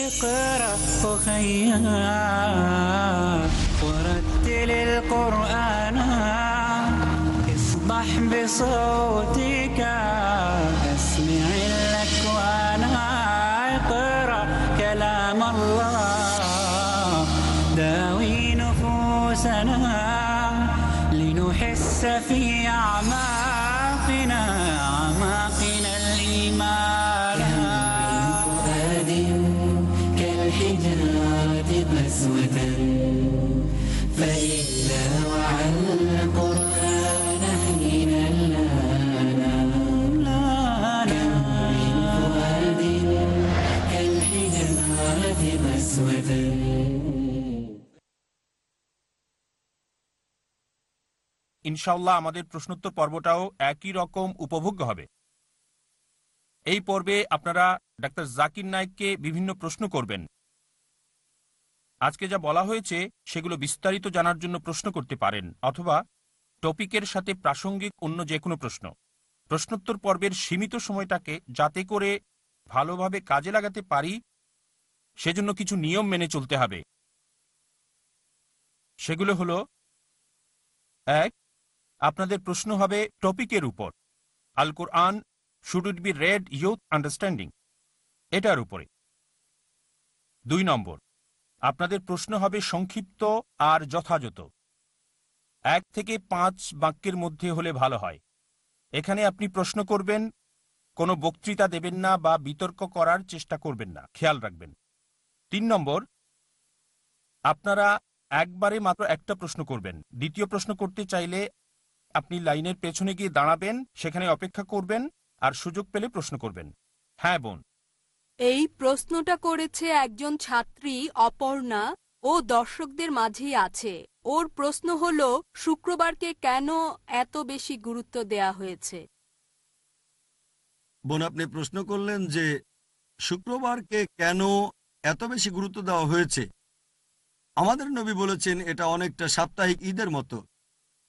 اقرأ أخيا ورتل القرآن. اصبح بصوتك. اسمع الأكوان. اقرأ كلام الله. ইনশাল্লাহ আমাদের প্রশ্নোত্তর পর্বটাও একই রকম উপভোগ্য হবে। এই পর্বে আপনারা ডাক্তার জাকির নায়েককে বিভিন্ন প্রশ্ন করবেন। আজকে যা বলা হয়েছে সেগুলো বিস্তারিত জানার জন্য প্রশ্ন করতে পারেন অথবা টপিকের সাথে প্রাসঙ্গিক অন্য যে কোনো প্রশ্ন। প্রশ্নোত্তর পর্বের সীমিত সময়টাকে যাতে করে ভালোভাবে কাজে লাগাতে পারি, সেজন্য কিছু নিয়ম মেনে চলতে হবে। সেগুলো হলো, এক আপনাদের প্রশ্ন হবে টপিকের উপর। Al Quran should it be read with understanding. এটার উপরে। দুই নম্বর, আপনাদের প্রশ্ন হবে সংক্ষিপ্ত আর যথাযথ। এক থেকে পাঁচ বাক্যের মধ্যে হলে ভালো হয়। এখানে আপনি প্রশ্ন করবেন, কোনো বক্তৃতা দেবেন না বা বিতর্ক করার চেষ্টা করবেন না, খেয়াল রাখবেন। তিন নম্বর, আপনারা একবারে মাত্র একটা প্রশ্ন করবেন। দ্বিতীয় প্রশ্ন করতে চাইলে আপনি লাইনের পেছনে গিয়ে দাঁড়াবেন সেখানে অপেক্ষা করবেন আর সুযোগ পেলে প্রশ্ন করবেন। হ্যাঁ বোন। এই প্রশ্নটা করেছে একজন ছাত্রী অপর্ণা ও দর্শকদের মাঝেই আছে। ওর প্রশ্ন হল শুক্রবারকে কেন এত বেশি গুরুত্ব দেয়া হয়েছে? বোন আপনি প্রশ্ন করলেন যে শুক্রবারকে কেন এত বেশি গুরুত্ব দেওয়া হয়েছে? আমাদের নবী বলেছেন এটা অনেকটা সাপ্তাহিক ঈদের মতো।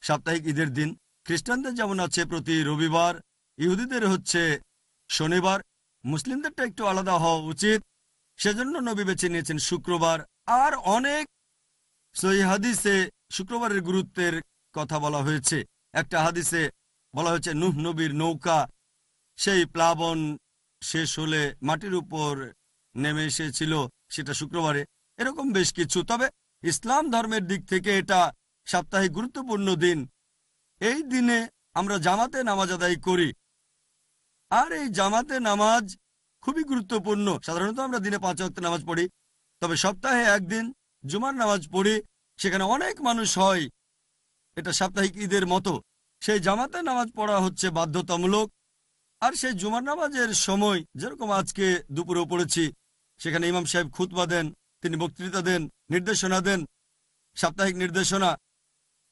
সাপ্তাহিক ঈদের দিন। খ্রিস্টানদের যেমন আছে প্রতি রবিবার, ইহুদিদের হচ্ছে শনিবার। মুসলিমদেরটা একটু আলাদা হওয়া উচিত। সেজন্য নবী বেছে নিয়েছেন শুক্রবার। আর অনেক সহি হাদিসে শুক্রবারের গুরুত্বের কথা বলা হয়েছে। একটা হাদিসে বলা হয়েছে, নুহ নবীর নৌকা সেই প্লাবন শেষ হলে মাটির উপর নেমে এসেছিল, সেটা শুক্রবারে। এরকম বেশ কিছু। তবে ইসলাম ধর্মের দিক থেকে এটা সাপ্তাহিক গুরুত্বপূর্ণ দিন। এই দিনে আমরা জামাতে নামাজ আদায় করি। আর এই জামাতে নামাজ খুবই গুরুত্বপূর্ণ। সাধারণত আমরা দিনে পাঁচ ওয়াক্ত নামাজ পড়ি। তবে সপ্তাহে একদিন জুমার নামাজ পড়ি, সেখানে অনেক মানুষ হয়। এটা সাপ্তাহিক ঈদের মতো। সেই জামাতে নামাজ পড়া হচ্ছে বাধ্যতামূলক। আর সেই জুমার নামাজের সময় যেরকম আজকে দুপুরেও পড়েছি, সেখানে ইমাম সাহেব খুতবা দেন, তিনি বক্তৃতা দেন, নির্দেশনা দেন, সাপ্তাহিক নির্দেশনা।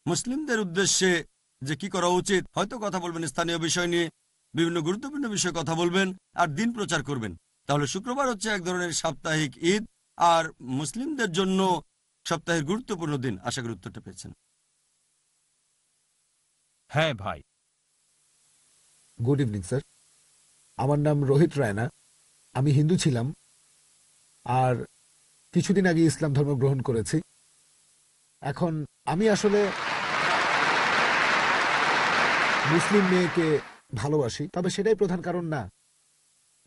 মুসলিমদের উদ্দেশ্যে যে কি করা উচিত হয়তো কথা বলবেন স্থানীয় বিষয় নিয়ে বিভিন্ন গুরুত্বপূর্ণ বিষয়ে কথা বলবেন আর দিন প্রচার করবেন। তাহলে শুক্রবার হচ্ছে এক ধরনের সাপ্তাহিক ঈদ আর মুসলিমদের জন্য সপ্তাহের গুরুত্বপূর্ণ দিন। আশা করি উত্তরটা পেয়েছেন। হ্যাঁ ভাই। Good evening sir. আমার নাম রোহিত রায়না। আমি হিন্দু ছিলাম আর কিছুদিন আগে ইসলাম ধর্ম গ্রহণ করেছি। এখন আমি আসলে মুসলিম মেয়েকে ভালোবাসি, তবে সেটাই প্রধান কারণ না।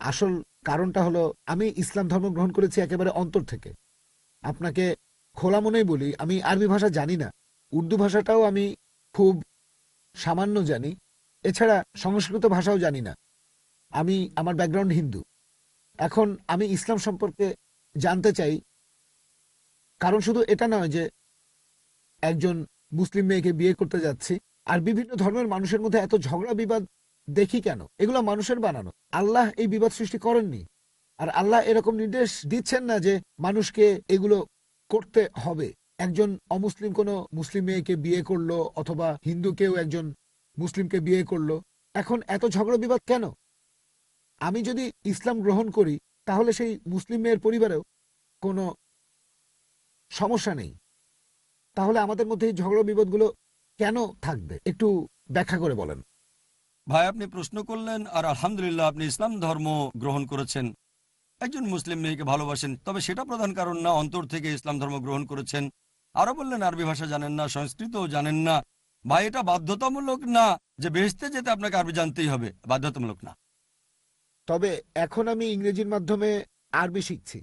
আসল কারণটা হলো, আমি ইসলাম ধর্ম গ্রহণ করেছি একেবারে অন্তর থেকে। আপনাকে খোলা মনেই বলি, আমি আরবি ভাষা জানি না। উর্দু ভাষাটাও আমি খুব সামান্য জানি। এছাড়া সংস্কৃত ভাষাও জানি না। আমি, আমার ব্যাকগ্রাউন্ড হিন্দু। এখন আমি ইসলাম সম্পর্কে জানতে চাই, কারণ শুধু এটা নয় যে একজন মুসলিম মেয়েকে বিয়ে করতে যাচ্ছি। আর বিভিন্ন ধর্মের মানুষের মধ্যে এত ঝগড়া বিবাদ দেখি কেন? এগুলো মানুষের বানানো। আল্লাহ এই বিবাদ সৃষ্টি করেননি। আর আল্লাহ এরকম নির্দেশ দিচ্ছেন না যে মানুষকে এগুলো করতে হবে। একজন অমুসলিম কোনো মুসলিম মেয়েকে বিয়ে করল অথবা হিন্দু কেউ একজন মুসলিমকে বিয়ে করল, এখন এত ঝগড়া বিবাদ কেন? আমি যদি ইসলাম গ্রহণ করি, তাহলে সেই মুসলিম মেয়ের পরিবারেও কোনো সমস্যা নেই। তাহলে আমাদের মধ্যে এই ঝগড়া বিবাদগুলো কেন থাকবে? একটু ব্যাখ্যা করে বলেন। ভাই আপনি প্রশ্ন করলেন আর আলহামদুলিল্লাহ আপনি ইসলাম ধর্ম গ্রহণ করেছেন। একজন মুসলিম মেয়েকে ভালোবাসেন তবে সেটা প্রধান কারণ না অন্তর থেকে ইসলাম ধর্ম গ্রহণ করেছেন। আরও বললেন আরবি ভাষা জানেন না সংস্কৃতও জানেন না। ভাই এটা বাধ্যতামূলক না যে বেহেস্তে যেতে আপনাকে আরবি জানতেই হবে? বাধ্যতামূলক না। তবে এখন আমি ইংরেজির মাধ্যমে আরবি শিখছি।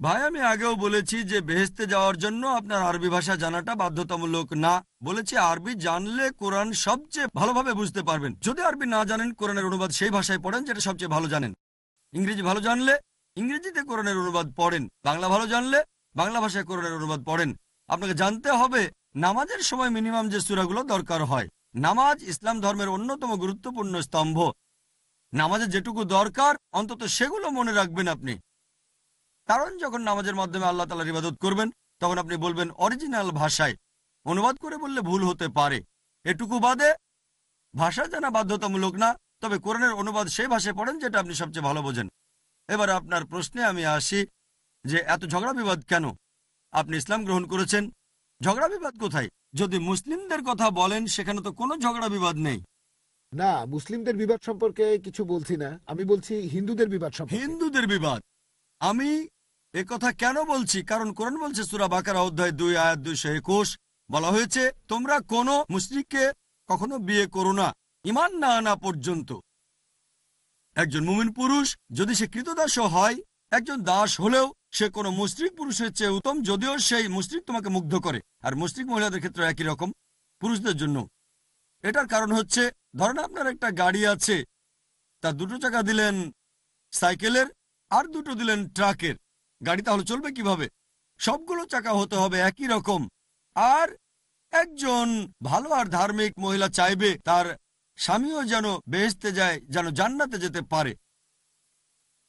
ভাই, আমি আগেও বলেছি যে বেহেস্তে যাওয়ার জন্য আপনার আরবি ভাষা জানাটা বাধ্যতামূলক না। বলেছি, আরবি জানলে কোরআন সবচেয়ে ভালোভাবে বুঝতে পারবেন। যদি আরবি না জানেন, কোরআনের অনুবাদ সেই ভাষায় পড়েন যেটা সবচেয়ে ভালো জানেন। ইংরেজি ভালো জানলে ইংরেজিতে কোরআনের অনুবাদ পড়েন। বাংলা ভালো জানলে বাংলা ভাষায় কোরআনের অনুবাদ পড়েন। আপনাকে জানতে হবে, নামাজের সময় মিনিমাম যে সুরাগুলো দরকার হয়। নামাজ ইসলাম ধর্মের অন্যতম গুরুত্বপূর্ণ স্তম্ভ। নামাজে যেটুকু দরকার, অন্তত সেগুলো মনে রাখবেন আপনি। কারণ যখন নামাজের মাধ্যমে আল্লাহ তালার ইবাদত করবেন তখন আপনি বলবেন অরিজিনাল ভাষায়। অনুবাদ করে বললে ভুল হতে পারে। এটুকু বাদে ভাষা জানা বাধ্যতামূলক না তবে কোরআনের অনুবাদ সেই ভাষায় পড়েন যেটা আপনি সবচেয়ে ভালো বোঝেন। এবার আপনার প্রশ্নে আমি আসি যে এত ঝগড়া বিবাদ কেন? আপনি ইসলাম গ্রহণ করেছেন ঝগড়া বিবাদ কোথায়? যদি মুসলিমদের কথা বলেন সেখানে তো কোনো ঝগড়া বিবাদ নেই। না মুসলিমদের বিবাদ সম্পর্কে কিছু বলছি না। আমি বলছি হিন্দুদের বিবাদ সম্পর্কে। হিন্দুদের বিবাদ। আমি এ কথা কেন বলছি? কারণ কোরআন বলছে, সুরা বাকারা, অধ্যায় দুই, আয়াত দুইশো একুশ। বলা হয়েছে, তোমরা কোনো মুসলিককে কখনো বিয়ে করো না। ইমান না আনা পর্যন্ত। একজন মুমিন পুরুষ, যদি সে কৃতদাসও হয়, একজন দাস হলেও সে কোনো মুসলিক পুরুষের চেয়ে উত্তম, যদিও সেই মুসলিক তোমাকে মুগ্ধ করে। আর মুসলিক মহিলাদের ক্ষেত্রে একই রকম, পুরুষদের জন্য। এটার কারণ হচ্ছে, ধরেন আপনার একটা গাড়ি আছে তা দুটো চাকা দিলেন সাইকেলের, আর দুটো দিলেন ট্রাকের। গাড়ি তাহলে চলবে কীভাবে? সবগুলো চাকা হতে হবে একই রকম। আর একজন ভালো আর ধার্মিক মহিলা চাইবে তার স্বামীও যেন বেহেস্তে যায়, যেন জান্নাতে যেতে পারে।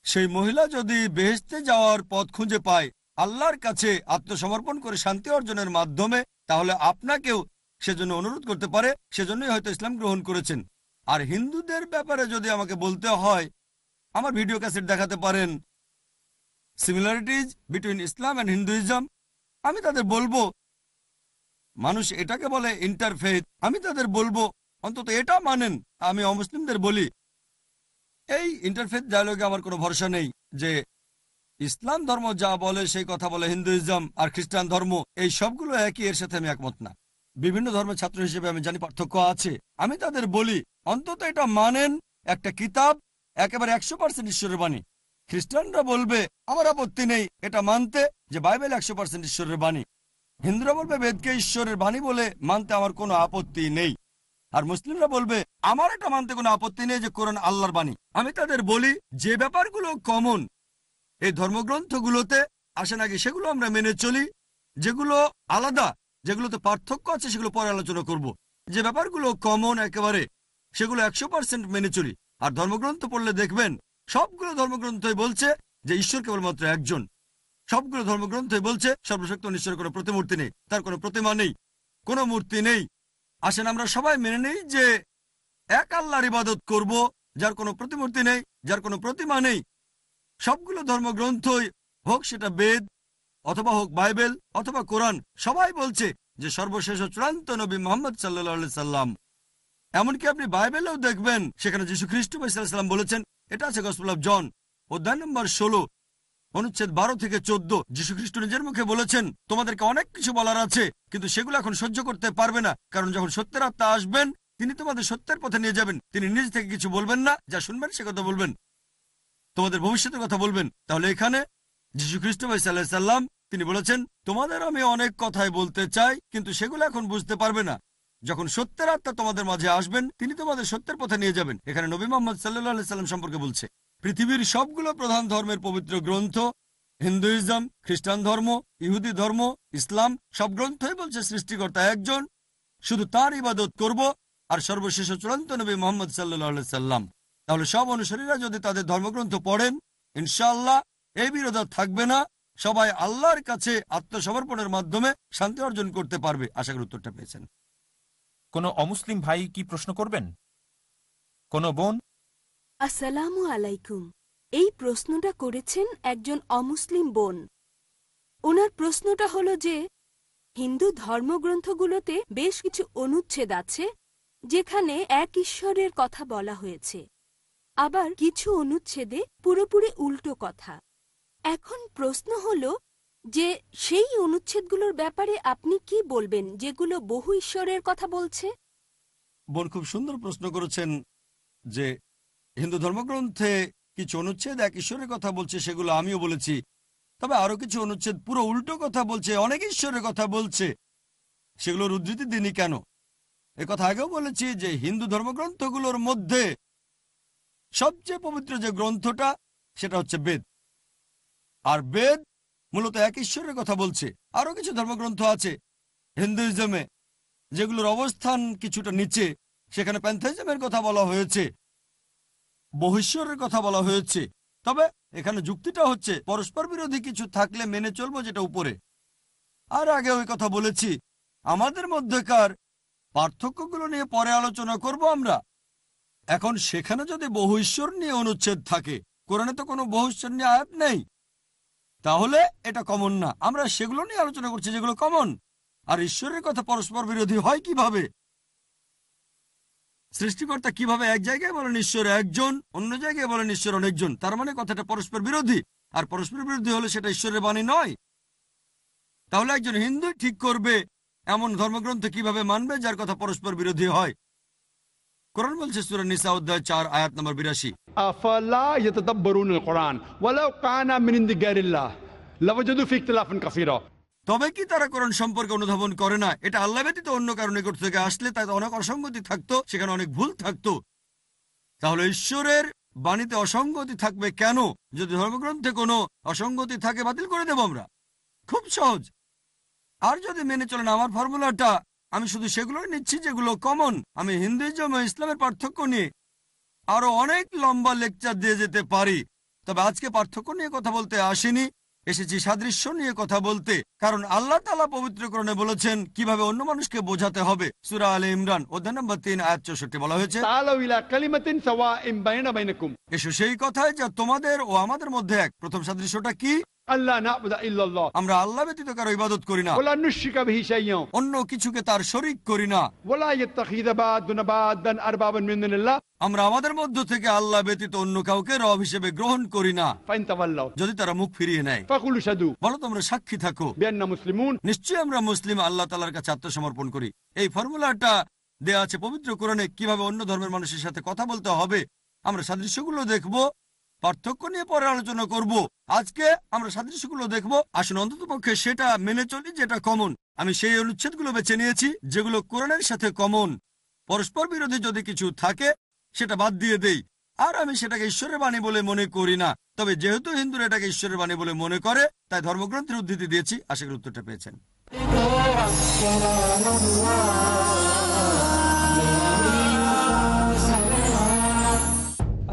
সেই মহিলা যদি বেহেস্তে যাওয়ার পথ খুঁজে পায়, আল্লাহর কাছে আত্মসমর্পণ করে শান্তি অর্জনের মাধ্যমে, তাহলে আপনাকেও সেজন্য অনুরোধ করতে পারে, সেজন্যই হয়তো ইসলাম গ্রহণ করেছেন। আর হিন্দুদের ব্যাপারে যদি আমাকে বলতে হয়, আমার ভিডিও ক্যাসেট দেখাতে পারেন। Similarities between Islam and Hinduism. আমি তাদের বলব, মানুষ এটাকে বলে ইন্টারফেথ। আমি তাদের বলব, অন্তত এটা মানেন, আমি অমুসলিমদের বলি। এই ইন্টারফেথ ডায়ালগে আমার কোনো ভরসা নেই যে ইসলাম ধর্ম যা বলে সেই কথা বলে হিন্দুইজম আর খ্রিস্টান ধর্ম, এই সবগুলো একই, এর সাথে আমি একমত না। বিভিন্ন ধর্মের ছাত্র হিসেবে আমি জানি পার্থক্য আছে। আমি তাদের বলি, অন্তত এটা মানেন একটা কিতাব, একেবারে একশো পার্সেন্ট ঈশ্বরের বাণী। খ্রিস্টানরা বলবে, আমার আপত্তি নেই, এটা মানতে যে বাইবেল একশো পার্সেন্ট ঈশ্বরের বাণী। হিন্দুরা বলবে, বেদকে ঈশ্বরের বাণী বলে মানতে আমার কোনো আপত্তি নেই। আর মুসলিমরা বলবে, আমার এটা মানতে কোনো আপত্তি নেই যে কোরআন আল্লাহর বাণী। আমি তাদের বলি, যে ব্যাপারগুলো কমন এই ধর্মগ্রন্থগুলোতে আসেন আগে সেগুলো আমরা মেনে চলি। যেগুলো আলাদা, যেগুলোতে পার্থক্য আছে, সেগুলো পরে আলোচনা করব। যে ব্যাপারগুলো কমন একেবারে, সেগুলো একশো মেনে চলি। আর ধর্মগ্রন্থ পড়লে দেখবেন সবগুলো ধর্মগ্রন্থই বলছে যে ঈশ্বর কেবলমাত্র একজন। সবগুলো ধর্মগ্রন্থই বলছে সর্বশক্ত ঈশ্বরের কোনো প্রতিমূর্তি নেই। তার কোনো প্রতিমা নেই, কোনো মূর্তি নেই। আসেন আমরা সবাই মেনে নেই যে এক আল্লাহর ইবাদত করব, যার কোনো প্রতিমূর্তি নেই, যার কোনো প্রতিমা নেই। সবগুলো ধর্মগ্রন্থই হোক সেটা বেদ, অথবা হোক বাইবেল, অথবা কোরআন, সবাই বলছে যে সর্বশেষ চূড়ান্ত নবী মোহাম্মদ সাল্লাহ সাল্লাম এমনকি আপনি বাইবেলেও দেখবেন, সেখানে যীশু খ্রিস্ট সাল্লাম বলেছেন এটা আছে গসপল অফ জন অধ্যায় নম্বর ষোলো, অনুচ্ছেদ বারো থেকে চোদ্দ। খ্রিস্ট নিজের মুখে বলেছেন, তোমাদেরকে অনেক কিছু বলার আছে, কিন্তু সেগুলো এখন সহ্য করতে পারবে না। কারণ যখন সত্যের আত্মা আসবেন, তিনি তোমাদের সত্যের পথে নিয়ে যাবেন। তিনি নিজ থেকে কিছু বলবেন না, যা শুনবেন সে কথা বলবেন। তোমাদের ভবিষ্যতের কথা বলবেন। তাহলে এখানে যীশু খ্রিস্ট ভাই সাল্লাহ সাল্লাম তিনি বলেছেন, তোমাদের আমি অনেক কথাই বলতে চাই, কিন্তু সেগুলো এখন বুঝতে পারবে না। যখন সত্যের আত্মা তোমাদের মাঝে আসবেন, তিনি তোমাদের সত্যের পথে নিয়ে যাবেন। এখানে নবী মোহাম্মদ সাল্লাহ সাল্লাম সম্পর্কে বলছে, পৃথিবীর সবগুলো প্রধান ধর্মের পবিত্র গ্রন্থ, হিন্দুইজম, খ্রিস্টান ধর্ম, ইহুদি ধর্ম, ইসলাম, সব গ্রন্থই বলছে সৃষ্টিকর্তা একজন। শুধু তার ইবাদত করব আর সর্বশেষ চূড়ান্ত নবী মোহাম্মদ সাল্লাহ সাল্লাম। তাহলে সব অনুসারীরা যদি তাদের ধর্মগ্রন্থ পড়েন, ইনশাআল্লাহ এই বিরোধ থাকবে না। সবাই আল্লাহর কাছে আত্মসমর্পণের মাধ্যমে শান্তি অর্জন করতে পারবে। আশা করি উত্তরটা পেয়েছেন। কোনো অমুসলিম ভাই কি প্রশ্ন করবেন? কোনো বোন? আসসালামু আলাইকুম। এই প্রশ্নটা করেছেন একজন অমুসলিম বোন। ওনার প্রশ্নটা হলো যে, হিন্দু ধর্মগ্রন্থগুলোতে বেশ কিছু অনুচ্ছেদ আছে, যেখানে এক ঈশ্বরের কথা বলা হয়েছে। আবার কিছু অনুচ্ছেদে পুরোপুরি উল্টো কথা। এখন প্রশ্ন হল যে সেই অনুচ্ছেদগুলোর ব্যাপারে আপনি কি বলবেন, যেগুলো বহু ঈশ্বরের কথা বলছে? বোন, খুব সুন্দর প্রশ্ন করেছেন যে হিন্দু ধর্মগ্রন্থে কিছু অনুচ্ছেদ এক ঈশ্বরের কথা বলছে, সেগুলো আমিও বলেছি। তবে আরও কিছু অনুচ্ছেদ পুরো উল্টো কথা বলছে, অনেক ঈশ্বরের কথা বলছে। সেগুলোর উদ্ধৃতি দিনই কেন? কথা আগেও বলেছি যে হিন্দু ধর্মগ্রন্থগুলোর মধ্যে সবচেয়ে পবিত্র যে গ্রন্থটা, সেটা হচ্ছে বেদ। আর বেদ মূলত এক ঈশ্বরের কথা বলছে। আরও কিছু ধর্মগ্রন্থ আছে। হিন্দুইজমে যেগুলোর অবস্থান কিছুটা নিচে, সেখানে প্যান্থাইজমের কথা বলা হয়েছে। বহিশ্বরের কথা বলা হয়েছে। তবে এখানে যুক্তিটা হচ্ছে, পরস্পর বিরোধী কিছু থাকলে মেনে চলবো যেটা উপরে। আর আগে ওই কথা বলেছি, আমাদের মধ্যেকার পার্থক্যগুলো নিয়ে পরে আলোচনা করব আমরা। এখন সেখানে যদি বহু ঈশ্বর নিয়ে অনুচ্ছেদ থাকে, কোরআনে তো কোনো বহু ঈশ্বর নিয়ে আয়াত নেই। তাহলে এটা কমন না। আমরা সেগুলো নিয়ে আলোচনা করছি, যেগুলো কমন আর ঈশ্বরের কথা পরস্পর বিরোধী হয় কীভাবে? সৃষ্টিকর্তা কীভাবে এক জায়গায় বলেন ঈশ্বর একজন, অন্য জায়গায় বলেন ঈশ্বর অনেকজন। তার মানে কথাটা পরস্পর বিরোধী। আর পরস্পর বিরোধী হলে সেটা ঈশ্বরের বাণী নয়। তাহলে একজন হিন্দু ঠিক করবে, এমন ধর্মগ্রন্থ কীভাবে মানবে যার কথা পরস্পর বিরোধী হয়? কোরআন বলছে সুরা নিসা অধ্যায় চার আয়াত নম্বর বিরাশি। আফালা ইয়াতাদাব্বারুন কোরআন ওয়ালাউ কানা মিন লাওয়াজাদু ফি ইখতিলাফান কাসীরা। তবে কি তারা কোরআন সম্পর্কে অনুধাবন করে না? এটা আল্লাহ ব্যতীত অন্য কারণে থেকে আসলে তাতে অনেক অসঙ্গতি থাকতো সেখানে অনেক ভুল থাকতো। তাহলে ঈশ্বরের বাণীতে অসঙ্গতি থাকবে কেন? যদি ধর্মগ্রন্থে কোনো অসঙ্গতি থাকে বাতিল করে দেব আমরা। খুব সহজ। আর যদি মেনে চলেন আমার ফর্মুলাটা আমি শুধু সেগুলোই নিচ্ছি যেগুলো কমন আমি হিন্দুইজম ও ইসলামের পার্থক্য নিয়ে আরও অনেক লম্বা লেকচার দিয়ে যেতে পারি। তবে আজকে পার্থক্য নিয়ে কথা বলতে আসিনি। এসেছি সাদৃশ্য নিয়ে কথা বলতে। কারণ আল্লাহ তালা পবিত্রকরণে বলেছেন কীভাবে অন্য মানুষকে বোঝাতে হবে। সুরা আলী ইমরান অধ্যায় নম্বর তিন আয়াত চৌষট্টি বলা হয়েছে এসো সেই কথায় যা তোমাদের ও আমাদের মধ্যে এক। প্রথম সাদৃশ্যটা কি? যদি তারা মুখ ফিরিয়ে নেয়। বলো তোমরা সাক্ষী থাকো। মুসলিম নিশ্চয়ই আমরা মুসলিম আল্লাহ তালার কাছে আত্মসমর্পণ করি। এই ফর্মুলাটা দেয়া আছে পবিত্র কোরণে কীভাবে অন্য ধর্মের মানুষের সাথে কথা বলতে হবে আমরা সাদৃশ্য দেখব। পার্থক্য নিয়ে পরে আলোচনা করব। আজকে আমরা সাদৃশ্যগুলো দেখব। আসুন অন্তত পক্ষে সেটা মেনে চলি যেটা কমন আমি সেই অনুচ্ছেদগুলো বেছে নিয়েছি, যেগুলো কোরআনের সাথে কমন পরস্পর বিরোধী যদি কিছু থাকে, সেটা বাদ দিয়ে দেই। আর আমি সেটাকে ঈশ্বরের বাণী বলে মনে করি না। তবে যেহেতু হিন্দুরা এটাকে ঈশ্বরের বাণী বলে মনে করে, তাই ধর্মগ্রন্থের উদ্ধৃতি দিয়েছি। আশা করি উত্তরটা পেয়েছেন।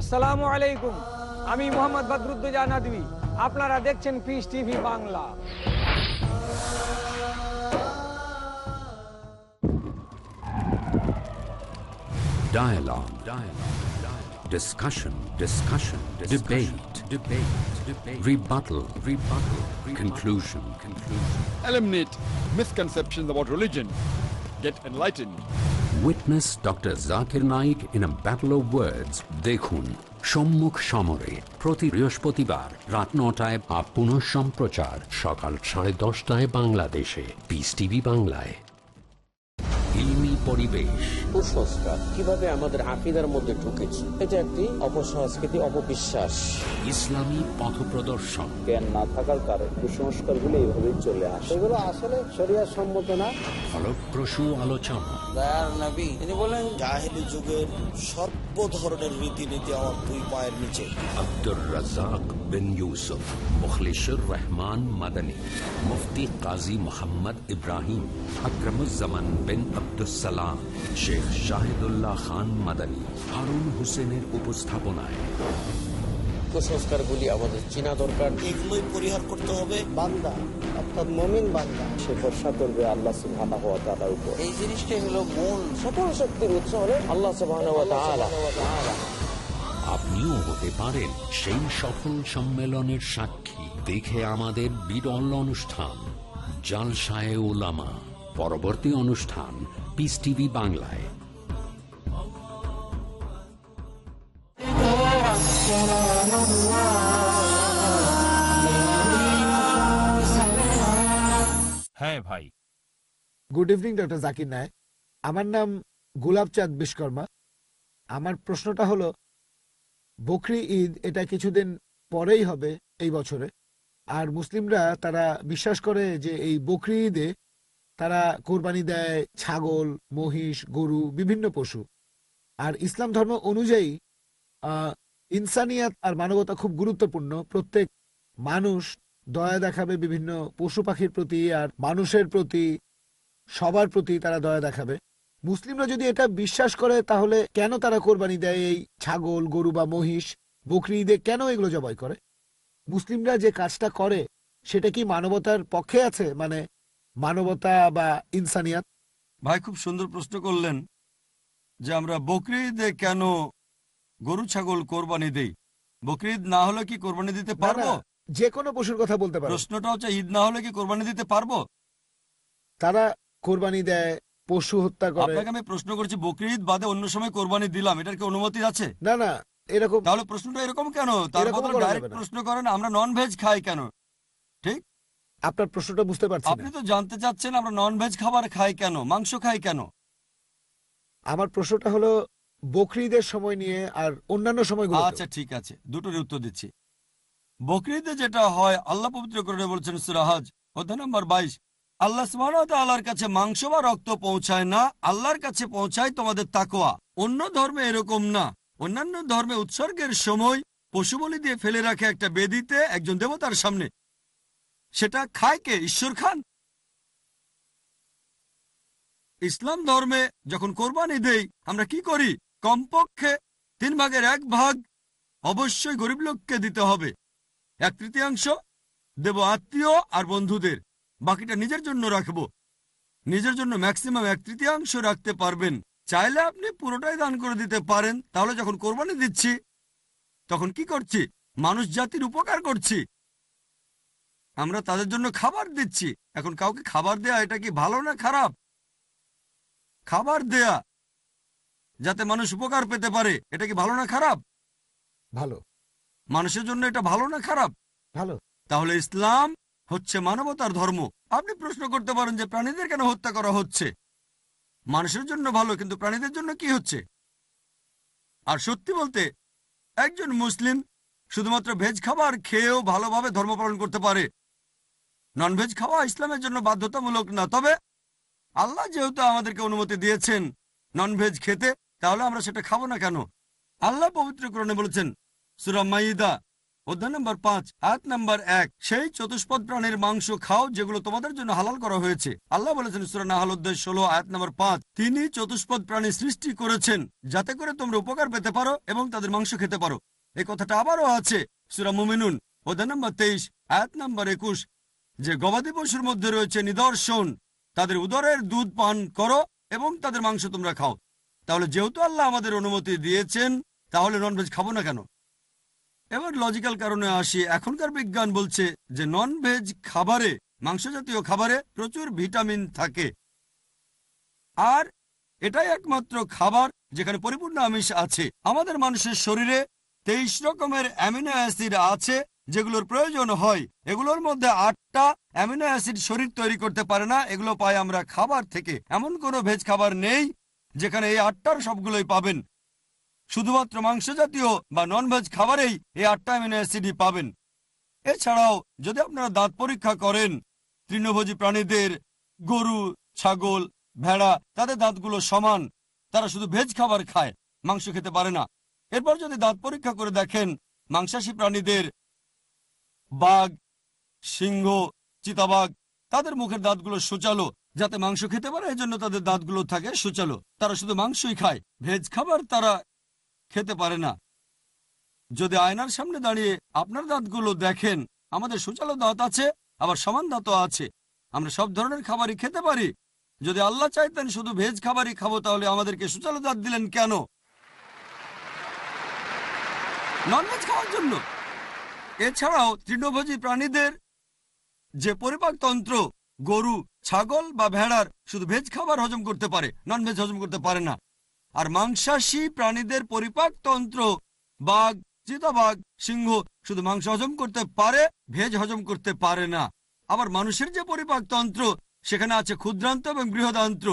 আসসালামু আলাইকুম। আমি মোহাম্মদ বদরুদ্দোজা নদী আপনারা দেখছেন Peace TV Bangla Dialogue. Dialogue. Dialogue. Discussion. Discussion. Debate. Debate. Debate. Rebuttal. Rebuttal. Conclusion. Conclusion. eliminate misconceptions about religion get enlightened Witness Dr. Zakir Naik in a battle of words. দেখুন সম্মুখ সমরে প্রতি বৃহস্পতিবার রাত নটায় বা পুনঃ সম্প্রচার সকাল সাড়ে দশটায় বাংলাদেশে। পিস টিভি বাংলায়। পরিবেশ। কুসংস্কার। কীভাবে আমাদের আকিদার মধ্যে ঢুকেছে? এটা একটি অপসংস্কৃতি অপবিশ্বাস। ইসলামী পথ প্রদর্শন জ্ঞান না থাকার কারণে কুসংস্কারগুলো এইভাবেই চলে আসে। এগুলো আসলে শরিয়া সম্মত না। ফলপ্রসূ আলোচনা। দয়ার নবী তিনি বলেন জাহেলি যুগের সর্ব ধরনের রীতিনীতি আমার দুই পায়ের নিচে। আব্দুর রাজাক বিন ইউসুফ মুখলিসুর রহমান মাদানী মুফতি কাজী মোহাম্মদ ইব্রাহিম আকরমুজ্জামান বিন আব্দুসালাম শেখ শাহিদুল্লাহ খান মাদানী হারুন হোসেনের উপস্থাপনায়। কুসংস্কারগুলি আমাদের চিনা দরকার। এগুলোই পরিহার করতে হবে। বান্দা অর্থাৎ মমিন বান্দা সে ভরসা করবে আল্লাহ সুবহানাহু ওয়া তাআলার উপর। এই জিনিসটাই হলো মূল। সকল শক্তির উৎস হলো আল্লাহ সুবহানাহু ওয়া তাআলা। আপনিও হতে পারেন সেই সফল সম্মেলনের সাক্ষী। দেখে আমাদের বিরল অনুষ্ঠান জালসায় ওলামা পরবর্তী অনুষ্ঠান পিস টিভি বাংলায় হ্যাঁ ভাই। Good evening doctor Zakir Naik আমার নাম গোলাপ চাঁদ বিশ্বকর্মা আমার প্রশ্নটা হলো বকরি ঈদ এটা কিছুদিন পরেই হবে এই বছরে। আর মুসলিমরা তারা বিশ্বাস করে যে এই বকরি ঈদে তারা কোরবানি দেয় ছাগল, মহিষ, গরু, বিভিন্ন পশু। আর ইসলাম ধর্ম অনুযায়ী ইনসানিয়াত আর মানবতা খুব গুরুত্বপূর্ণ। প্রত্যেক মানুষ দয়া দেখাবে বিভিন্ন পশু পাখির প্রতি আর মানুষের প্রতি, সবার প্রতি তারা দয়া দেখাবে। মুসলিমরা যদি এটা বিশ্বাস করে, তাহলে কেন তারা কোরবানি দেয় এই ছাগল, গরু বা মহিষ? বকরি, ঈদে কেন এগুলো জবাই করে? মুসলিমরা যে কাজটা করে, সেটা কি মানবতার পক্ষে আছে? মানে মানবতা বা ইনসানিয়াত? ভাই খুব সুন্দর প্রশ্ন করলেন যে আমরা বকরিদে কেন গরু ছাগল কোরবানি দেই? বকরিদ না হলে কি কোরবানি দিতে পারব? যে কোনো পশুর কথা বলতে পারো। প্রশ্নটা হচ্ছে ঈদ না হলে কি কোরবানি দিতে পারব? তারা কোরবানি দেয় পশু হত্যা করে। আপনাকে আমি প্রশ্ন করছি বকরিদ বাদে অন্য সময় কোরবানি দিলাম এটার কি অনুমতি আছে? না না এরকম তাহলে প্রশ্নটা এরকম কেন? তার ডাইরেক্ট। প্রশ্ন করেন আমরা নন ভেজ খাই কেন? আপনার প্রশ্নটা বুঝতে পারছি আপনি না। তো জানতে চাচ্ছেন আমরা নন ভেজ খাবার খাই কেন? মাংস খাই কেন? আমার প্রশ্নটা হলো বকরিদের সময় নিয়ে আর অন্যান্য সময়গুলো আচ্ছা ঠিক আছে। দুটোর উত্তর দিচ্ছি। বকরিদে যেটা হয় আল্লাহ পবিত্র করে বলছেন সুরাহাজ অধ্যায় নম্বর বাইশ আল্লাহ আল্লাহর কাছে মাংস বা রক্ত পৌঁছায় না আল্লাহর কাছে পৌঁছায় তোমাদের তাকোয়া অন্য ধর্মে এরকম না। অন্যান্য ধর্মে উৎসর্গের সময় পশু বলি দিয়ে ফেলে রাখে একটা বেদিতে একজন দেবতার সামনে। সেটা খায় কে? ঈশ্বর খান। ইসলাম ধর্মে যখন কোরবানি দেই, আমরা কি করি? কমপক্ষে তিন ভাগের এক ভাগ অবশ্যই গরিব লোককে দিতে হবে। এক তৃতীয়াংশ দেব আত্মীয় আর বন্ধুদের। বাকিটা নিজের জন্য রাখব। নিজের জন্য ম্যাক্সিমাম এক তৃতীয়াংশ রাখতে পারবেন। চাইলে আপনি পুরোটাই দান করে দিতে পারেন। তাহলে যখন কোরবানি দিচ্ছি, তখন কি করছি? মানুষ জাতির উপকার করছি। আমরা তাদের জন্য খাবার দিচ্ছি। এখন কাউকে খাবার দেয়া এটা কি ভালো না খারাপ? খাবার দেয়া যাতে মানুষ উপকার পেতে পারে এটা কি ভালো না খারাপ? ভালো। মানুষের জন্য এটা ভালো না খারাপ? ভালো। তাহলে ইসলাম হচ্ছে মানবতার ধর্ম। আপনি প্রশ্ন করতে পারেন যে প্রাণীদের কেন হত্যা করা হচ্ছে? মানুষের জন্য ভালো কিন্তু প্রাণীদের জন্য কি হচ্ছে? আর সত্যি বলতে একজন মুসলিম শুধুমাত্র ভেজ খাবার খেয়েও ভালোভাবে ধর্ম পালন করতে পারে। নন ভেজ খাওয়া ইসলামের জন্য বাধ্যতামূলক না। তবে আল্লাহ যেহেতু আমাদেরকে অনুমতি দিয়েছেন নন ভেজ খেতে, তাহলে আমরা সেটা খাব না কেন? আল্লাহ পবিত্রকরণে বলেছেন, সুরা মাইদা, অধ্যায় নম্বর পাঁচ, আয়াত নম্বর এক, সেই চতুষ্পদ প্রাণীর মাংস খাও যেগুলো তোমাদের জন্য হালাল করা হয়েছে। আল্লাহ বলেছেন সুরা নাহাল অধ্যায় ষোলো, আয়াত নম্বর পাঁচ, তিনি চতুষ্পদ প্রাণী সৃষ্টি করেছেন যাতে করে তোমরা উপকার পেতে পারো এবং তাদের মাংস খেতে পারো। এই কথাটা আবারও আছে সুরা মুমিনুন, অধ্যায় নম্বর তেইশ, আয়াত নম্বর একুশ যে গবাদি পশুর মধ্যে রয়েছে নিদর্শন, তাদের উদরের দুধ পান করো এবং তাদের মাংস তোমরা খাও। তাহলে যেহেতু আল্লাহ আমাদের অনুমতি দিয়েছেন, তাহলে ননভেজ খাব না কেন? এবার লজিক্যাল কারণে আসি। এখনকার বিজ্ঞান বলছে যে ননভেজ খাবারে মাংস জাতীয় খাবারে প্রচুর ভিটামিন থাকে। আর এটাই একমাত্র খাবার যেখানে পরিপূর্ণ আমিষ আছে। আমাদের মানুষের শরীরে তেইশ রকমের অ্যামিনো অ্যাসিড আছে যেগুলোর প্রয়োজন হয়, এগুলোর মধ্যে আটটা অ্যামিনো অ্যাসিড শরীর তৈরি করতে পারে না, এগুলো পাই আমরা খাবার থেকে। এমন কোনো ভেজ খাবার নেই যেখানে এই আটটার সবগুলোই পাবেন। শুধুমাত্র মাংস জাতীয় বা ননভেজ খাবারেই এই আটটা অ্যামিনো অ্যাসিডই পাবেন। এছাড়াও যদি আপনারা দাঁত পরীক্ষা করেন, তৃণভোজী প্রাণীদের গরু, ছাগল, ভেড়া, তাদের দাঁতগুলো সমান, তারা শুধু ভেজ খাবার খায়, মাংস খেতে পারে না। এরপর যদি দাঁত পরীক্ষা করে দেখেন, মাংসাশী প্রাণীদের বাঘ, সিংহ, চিতাবাঘ, তাদের মুখের দাঁতগুলো সুচালো যাতে মাংস খেতে পারে, এজন্য তাদের দাঁতগুলো থাকে সুচালো। তারা শুধু মাংসই খায়, ভেজ খাবার তারা খেতে পারে না। যদি আয়নার সামনে দাঁড়িয়ে আপনার দাঁতগুলো দেখেন, আমাদের সুচালো দাঁত আছে, আবার সমান দাঁতও আছে, আমরা সব ধরনের খাবারই খেতে পারি। যদি আল্লাহ চাইতেন শুধু ভেজ খাবারই খাব, তাহলে আমাদেরকে সুচালো দাঁত দিলেন কেন? ননভেজ খাওয়ার জন্য। এছাড়াও তৃণভোজী প্রাণীদের যে পরিপাকতন্ত্র গরু, ছাগল বা ভেড়ার শুধু ভেজ খাবার হজম করতে পারে নন ভেজ হজম করতে পারে না। আর মাংসাশী প্রাণীদের পরিপাকতন্ত্র বাঘ, চিতাবাঘ, সিংহ শুধু মাংস হজম করতে পারে, ভেজ হজম করতে পারে না। আবার মানুষের যে পরিপাকতন্ত্র সেখানে আছে ক্ষুদ্রান্ত এবং বৃহদান্ত্র।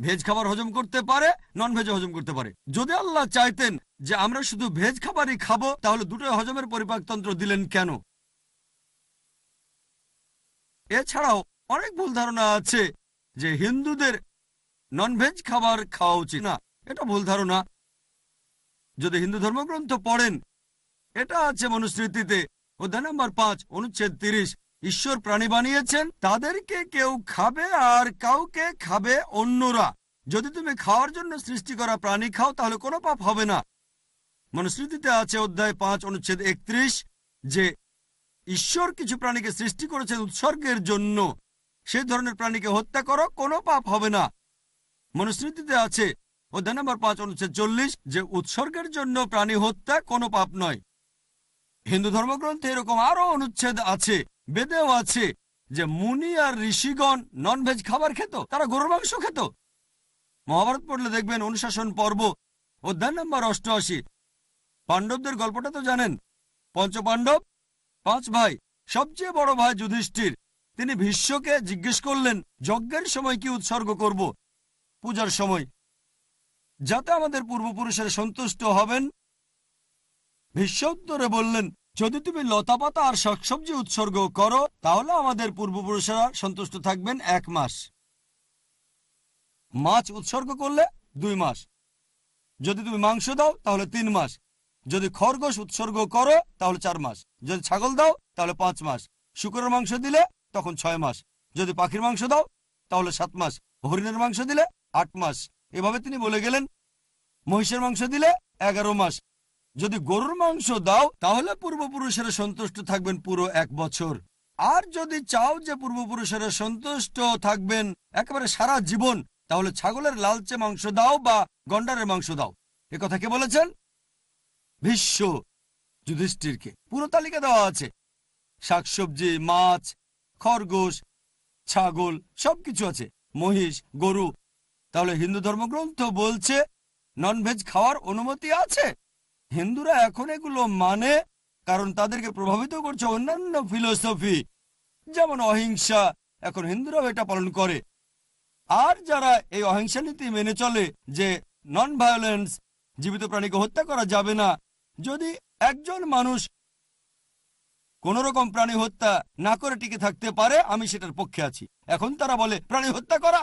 ভেজ খাবার হজম করতে পারে নন ভেজ হজম করতে পারে। যদি আল্লাহ চাইতেন যে আমরা শুধু ভেজ খাবারই খাব, তাহলে দুটো হজমের পরিপাকতন্ত্র দিলেন কেন? এছাড়াও অনেক ভুল ধারণা আছে যে হিন্দুদের ননভেজ খাবার খাওয়া উচিত না। এটা ভুল ধারণা। যদি হিন্দু ধর্মগ্রন্থ পড়েন, এটা আছে মনুস্মৃতিতে। অধ্যায় নম্বর পাঁচ, অনুচ্ছেদ তিরিশ। ঈশ্বর প্রাণী বানিয়েছেন, তাদেরকে কেউ খাবে আর কাউকে খাবে অন্যরা। যদি তুমি খাওয়ার জন্য সৃষ্টি করা প্রাণী খাও, তাহলে কোনো পাপ হবে না। মনুস্মৃতিতে আছে অধ্যায় পাঁচ, অনুচ্ছেদ একত্রিশ, যে ঈশ্বর কিছু প্রাণীকে সৃষ্টি করেছেন উৎসর্গের জন্য। সেই ধরনের প্রাণীকে হত্যা করো, কোনো পাপ হবে না। মনুস্মৃতিতে আছে অধ্যায় নম্বর পাঁচ, অনুচ্ছেদ চল্লিশ, যে উৎসর্গের জন্য প্রাণী হত্যা কোনো পাপ নয়। হিন্দু ধর্মগ্রন্থে এরকম আরও অনুচ্ছেদ আছে। বেদেও আছে যে মুনি আর ঋষিগণ নন ভেজ খাবার খেত, তারা গরুর মাংস খেত। মহাভারত পড়লে দেখবেন অনুশাসন পর্ব, অধ্যায় নম্বর অষ্টআশি। পাণ্ডবদের গল্পটা তো জানেন, পঞ্চপাণ্ডব, পাঁচ ভাই, সবচেয়ে বড় ভাই যুধিষ্ঠির, তিনি ভীষ্মকে জিজ্ঞেস করলেন, যজ্ঞের সময় কি উৎসর্গ করব? পূজার সময়। যাতে আমাদের পূর্বপুরুষের সন্তুষ্ট হবেন ভীষ্ম উত্তরে বললেন যদি তুমি লতাপাতা আর শাকসবজি উৎসর্গ করো, তাহলে আমাদের পূর্বপুরুষেরা সন্তুষ্ট থাকবেন এক মাস। মাছ উৎসর্গ করলে দুই মাস। যদি তুমি মাংস দাও, তাহলে তিন মাস। যদি খরগোশ উৎসর্গ করো, তাহলে চার মাস। যদি ছাগল দাও, তাহলে পাঁচ মাস। শুকরের মাংস দিলে তখন ছয় মাস। যদি পাখির মাংস দাও, তাহলে সাত মাস। হরিণের মাংস দিলে আট মাস। এভাবে তিনি বলে গেলেন, মহিষের মাংস দিলে এগারো মাস। যদি গরুর মাংস দাও, তাহলে পূর্বপুরুষেরা সন্তুষ্ট থাকবেন পুরো এক বছর। আর যদি চাও যে পূর্বপুরুষেরা সন্তুষ্ট থাকবেন একেবারে সারা জীবন, তাহলে ছাগলের লালচে মাংস দাও বা গন্ডারের মাংস দাও। এ কথা কে বলেছেন? ভীষ্ম যুধিষ্ঠিরকে। পুরো তালিকা দেওয়া আছে। শাকসবজি, মাছ, খরগোশ, ছাগল, সবকিছু আছে। মহিষ, গরু। তাহলে হিন্দু ধর্মগ্রন্থ বলছে ননভেজ খাওয়ার অনুমতি আছে? হিন্দুরা এখন এগুলো মানে কারণ তাদেরকে প্রভাবিত করছে অন্যান্য ফিলোসফি যেমন অহিংসা। এখন হিন্দুরাও এটা পালন করে। আর যারা এই অহিংসা নীতি মেনে চলে যে নন ভায়োলেন্স জীবিত প্রাণীকে হত্যা করা যাবে না, যদি একজন মানুষ কোন রকম প্রাণী হত্যা না করে টিকে থাকতে পারে, আমি সেটার পক্ষে আছি। এখন তারা বলে, প্রাণী হত্যা করা?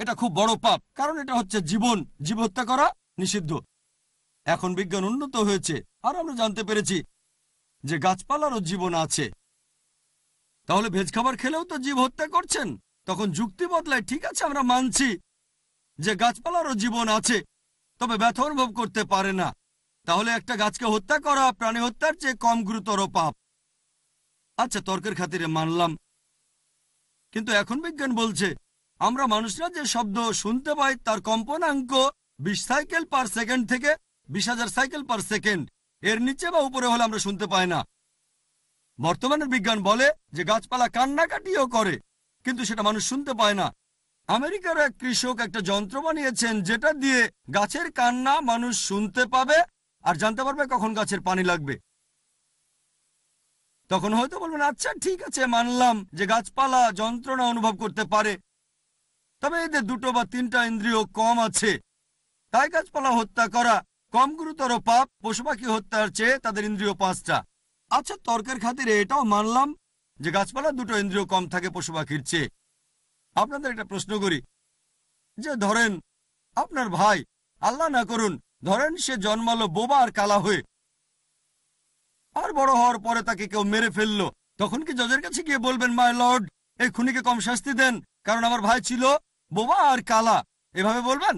এটা খুব বড় পাপ, কারণ এটা হচ্ছে জীবন। জীব হত্যা করা নিষিদ্ধ। এখন বিজ্ঞান উন্নত হয়েছে, আর আমরা জানতে পেরেছি যে গাছপালারও জীবন আছে। তাহলে ভেজ খাবার খেলেও তো জীব হত্যা করছেন। তখন যুক্তি বদলায়, ঠিক আছে, আমরা মানছি যে গাছপালারও জীবন আছে, তবে ব্যথা অনুভব করতে পারে না। তাহলে একটা গাছকে হত্যা করা প্রাণী হত্যার চেয়ে কম গুরুতর পাপ। আচ্ছা তর্কের খাতিরে মানলাম। কিন্তু এখন বিজ্ঞান বলছে, আমরা মানুষরা যে শব্দ শুনতে পাই তার কম্পনাঙ্ক বিশ সাইকেল পার সেকেন্ড থেকে বিশ হাজার সাইকেল পার সেকেন্ড। এর নিচে বা উপরে হলে আমরা শুনতে পাই না। বর্তমানের বিজ্ঞান বলে যে গাছপালা কান্নাকাটিও করে, কিন্তু সেটা মানুষ শুনতে পায় না। আমেরিকার এক কৃষক একটা যন্ত্র বানিয়েছেন যেটা দিয়ে গাছের কান্না মানুষ শুনতে পাবে আর জানতে পারবে কখন গাছের পানি লাগবে। তখন হয়তো বলবেন আচ্ছা ঠিক আছে, মানলাম যে গাছপালা যন্ত্রণা অনুভব করতে পারে। তবে এদের দুটো বা তিনটা ইন্দ্রিয় কম আছে। তাই গাছপালা হত্যা করা কম গুরুতর পাপ, পশু পাখি হত্যার চেয়ে তাদের ইন্দ্রিয় পাঁচটা। আচ্ছা তর্কের খাতিরে এটাও মানলাম যে গাছপালা দুটো ইন্দ্রিয় কম থাকে পশু পাখির চেয়ে। আপনাদের একটা প্রশ্ন করি। যে ধরেন, আপনার ভাই, আল্লাহ না করুন, ধরেন সে জন্মালো বোবা আর কালা হয়ে। আর বড় হওয়ার পরে তাকে কেউ মেরে ফেলল, তখন কি জজের কাছে গিয়ে বলবেন মাই লর্ড এই খুনিকে কম শাস্তি দেন, কারণ আমার ভাই ছিল বোবা আর কালা। এভাবে বলবেন?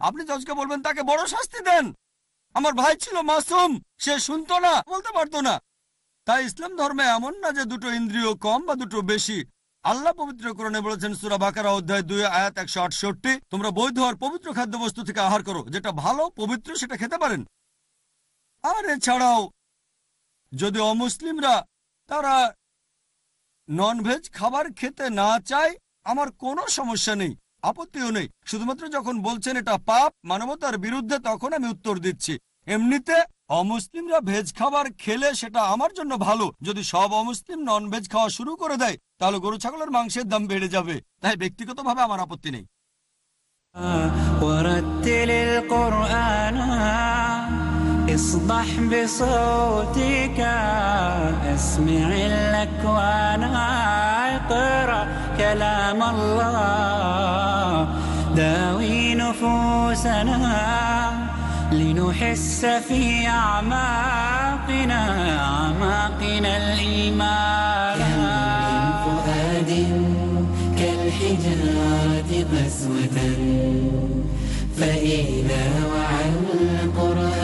আপনি জজকে বলবেন, তাকে বড় শাস্তি দেন। আমার ভাই ছিল মাসুম, সে শুনতো না, বলতে পারতো না। তাই ইসলাম ধর্মে এমন না যে দুটো ইন্দ্রিয় কম বা দুটো বেশি। আল্লাহ পবিত্র করণে বলেছেন, সুরা বাকারা অধ্যায় দুই, আয়াত একশো আটষট্টি, তোমরা বৈধ আর পবিত্র খাদ্যবস্তু থেকে আহার করো, যেটা ভালো, পবিত্র, সেটা খেতে পারেন। আর এছাড়াও, যদি অমুসলিমরা তারা ননভেজ খাবার খেতে না চায়, আমার কোনো সমস্যা নেই। আপত্তিও নেই শুধুমাত্র যখন বলছেন এটা পাপ মানবতার বিরুদ্ধে তখন আমি উত্তর দিচ্ছি এমনিতে অমুসলিমরা ভেজ খাবার খেলে সেটা আমার জন্য ভালো যদি সব অমুসলিম নন ভেজ খাওয়া শুরু করে দেয় তাহলে গরু ছাগলের মাংসের দাম বেড়ে যাবে তাই ব্যক্তিগতভাবে আমার আপত্তি নেই ورتل القرآن اصبح بصوتك اسمع الأكوان اقرأ كلام الله. داوي نفوسنا لنحس في أعماقنا أعماقنا الإيمان. من فؤاد كالحجارة قسوة فإذا وعى القرآن